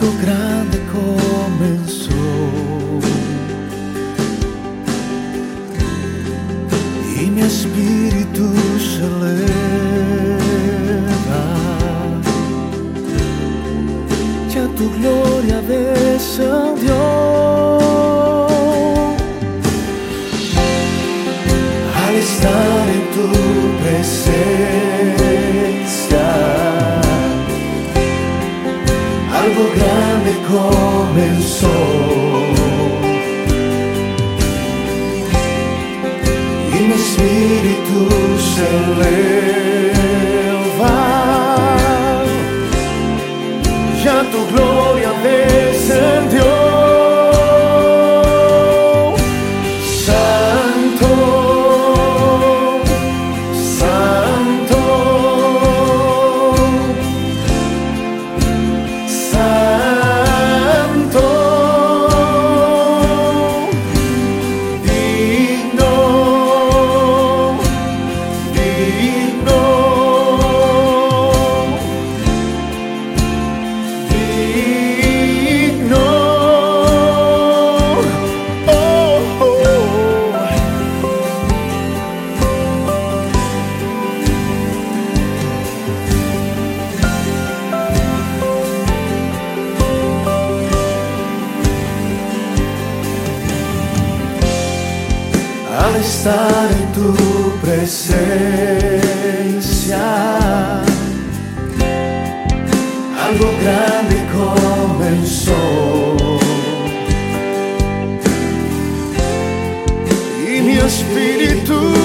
algo grande comenzó. Y mi espíritu se eleva, ya tu gloria descendió. al estar en tu presencia. Algo grande comenzó. Y mi espíritu al estar en tu presencia. Algo grande comenzó. Y mi espíritu